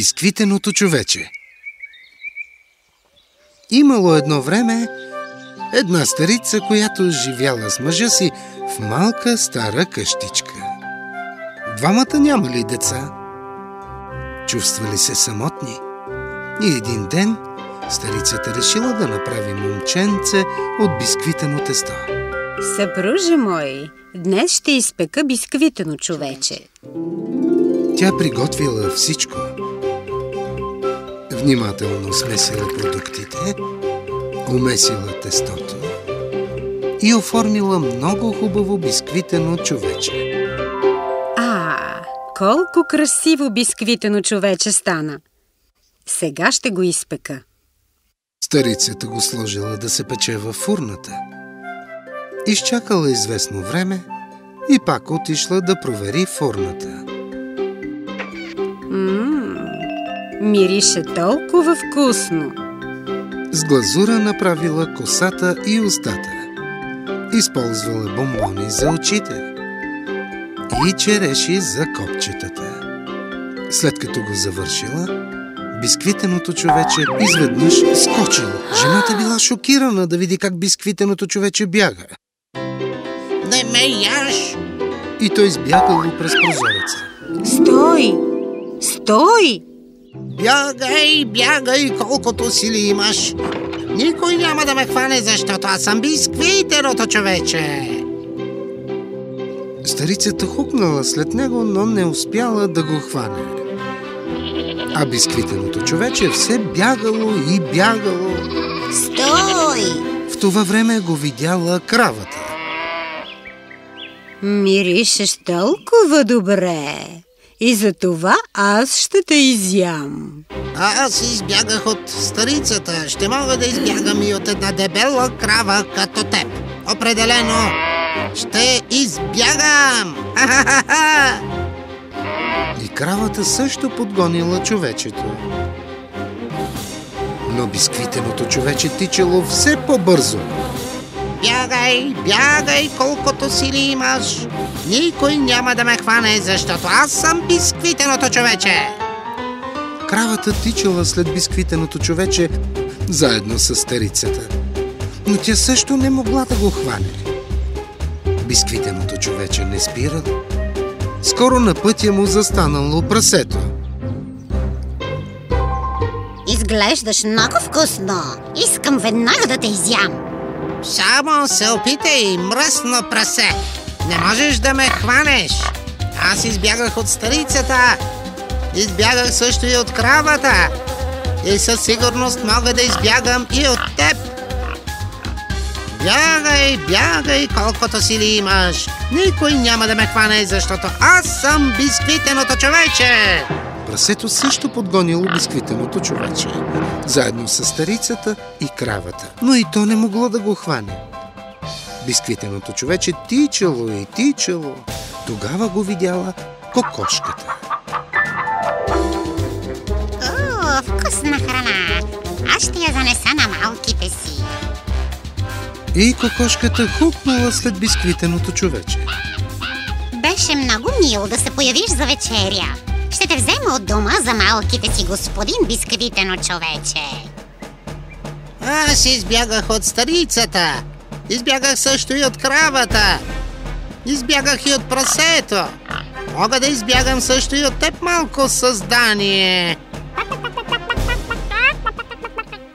Бисквитеното човече Имало едно време една старица, която живяла с мъжа си в малка стара къщичка. Двамата нямали деца. Чувствали се самотни. И един ден старицата решила да направи момченце от бисквитено тесто. Съпруже мой, днес ще изпека бисквитено човече. Тя приготвила всичко. Внимателно смесила продуктите, умесила тестото и оформила много хубаво бисквитено човече. А, колко красиво бисквитено човече стана! Сега ще го изпека. Старицата го сложила да се пече във фурната. Изчакала известно време и пак отишла да провери фурната. Ммм, мирише толкова вкусно. С глазура направила косата и устата. Използвала бомбони за очите и череши за копчетата. След като го завършила, бисквитеното човече изведнъж скочило. Жената била шокирана да види как бисквитеното човече бяга. Не ме яш! И той избягало през прозореца. Стой! Стой! Бягай, бягай, колкото сили имаш. Никой няма да ме хване, защото аз съм бисквитеното човече. Старицата хукнала след него, но не успяла да го хване. А бисквитеното човече все бягало и бягало. Стой! В това време го видяла кравата. Миришеш толкова добре. И за това аз ще те изям. А аз избягах от старицата. Ще мога да избягам и от една дебела крава като теб. Определено ще избягам! И кравата също подгонила човечето. Но бисквитеното човече тичало все по-бързо. Бягай, бягай, колкото сили имаш. Никой няма да ме хване, защото аз съм бисквитеното човече. Кравата тичала след бисквитеното човече заедно с старицата. Но тя също не могла да го хване. Бисквитеното човече не спирало. Скоро на пътя му застанало прасето. Изглеждаш много вкусно. Искам веднага да те изям. Само се опитай, мръсно прасе. Не можеш да ме хванеш. Аз избягах от старицата. Избягах също и от кравата. И със сигурност мога да избягам и от теб. Бягай, бягай, колкото сили имаш. Никой няма да ме хване, защото аз съм бисквитеното човече. Прасето също подгонило бисквитеното човече, заедно с старицата и кравата. Но и то не могло да го хване. Бисквитеното човече тичало и тичало. Тогава го видяла кокошката. О, вкусна храна. Аз ще я занеса на малките си. И кокошката хукнала след бисквитеното човече. Беше много мило да се появиш за вечеря. Ще те взема от дома за малките си господин бисквитено човече. Аз избягах от старицата. Избягах също и от кравата. Избягах и от прасето. Мога да избягам също и от теб, малко създание.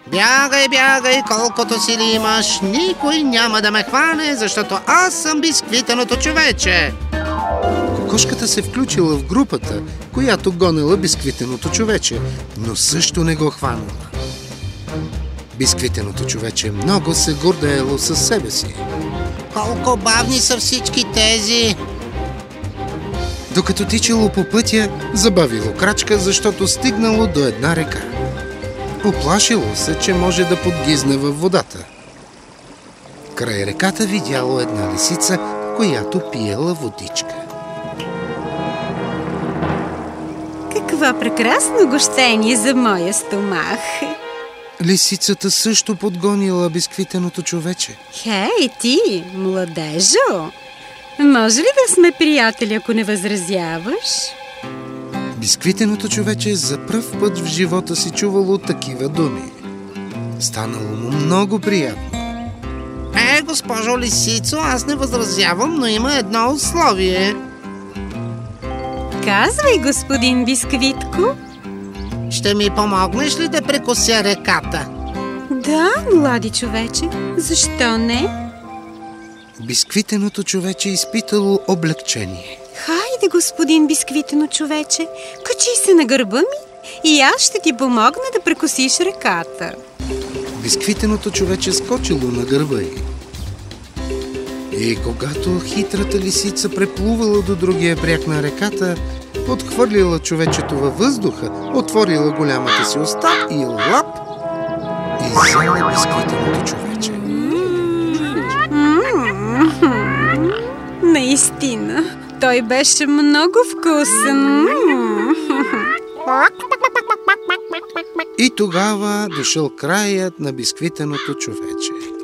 Бягай, бягай, колкото сили имаш. Никой няма да ме хване, защото аз съм бисквитеното човече. Кокошката се включила в групата, която гонела бисквитеното човече, но също не го хванала. Бисквитеното човече много се гордеело със себе си. Колко бавни са всички тези. Докато тичало по пътя, забавило крачка, защото стигнало до една река. Оплашило се, че може да подгизне във водата. Край реката видяло една лисица, която пиела водичка. Какво прекрасно гощение за моя стомах. Лисицата също подгонила бисквитеното човече. Хей, ти, младежо! Може ли да сме приятели, ако не възразяваш? Бисквитеното човече за пръв път в живота си чувало такива думи. Станало му много приятно. Е, госпожо Лисицо, аз не възразявам, но има едно условие. Казвай, господин Бисквитко. Ще ми помогнеш ли да прекося реката? Да, млади човече, защо не? Бисквитеното човече изпитало облегчение. Хайде, господин Бисквитено човече, качи се на гърба ми и аз ще ти помогна да прекосиш реката. Бисквитеното човече скочило на гърба й. И когато хитрата лисица преплувала до другия бряг на реката, отхвърлила човечето във въздуха, отворила голямата си уста и лап, и взела бисквитеното човече. Наистина, той беше много вкусен. И тогава дошъл краят на бисквитеното човече.